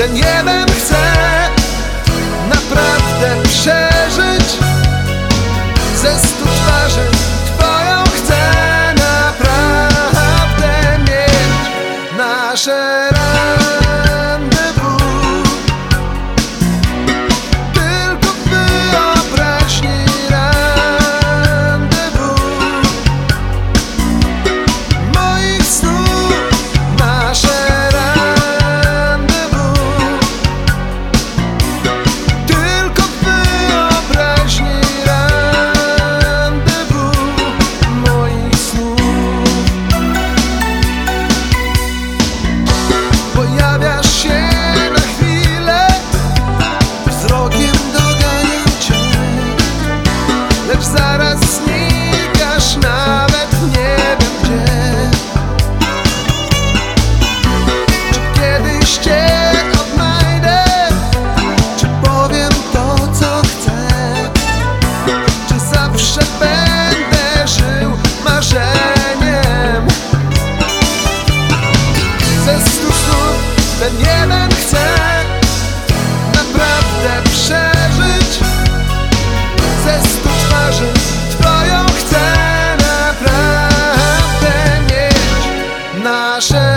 ten jeden chce naprawdę przeżyć